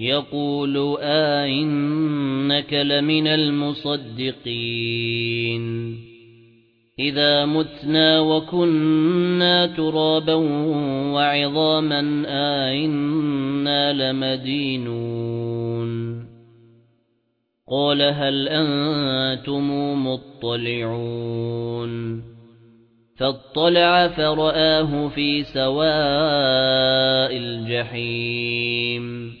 يقول آئنك لمن المصدقين إذا متنا وكنا ترابا وعظاما آئنا لمدينون قال هل أنتم مطلعون فاطلع فرآه في سواء الجحيم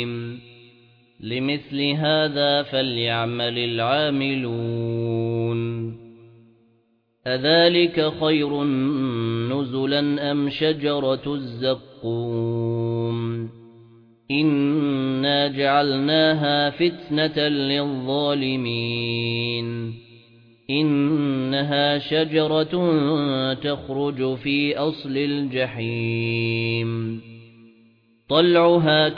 لمثل هذا فليعمل العاملون. أذلك خير نزلا أم شجرة الزقوم؟ إنا جعلناها فتنة للظالمين. إنها شجرة تخرج في أصل الجحيم. طلعها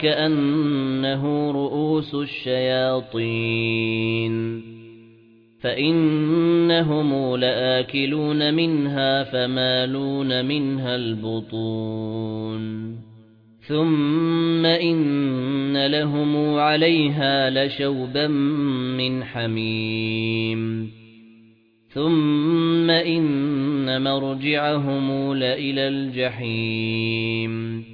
كأنه رؤوس الشياطين. فإنهم لآكلون منها فمالون منها البطون. ثم إن لهم عليها لشوبا من حميم. ثم إن مرجعهم لإلى الجحيم.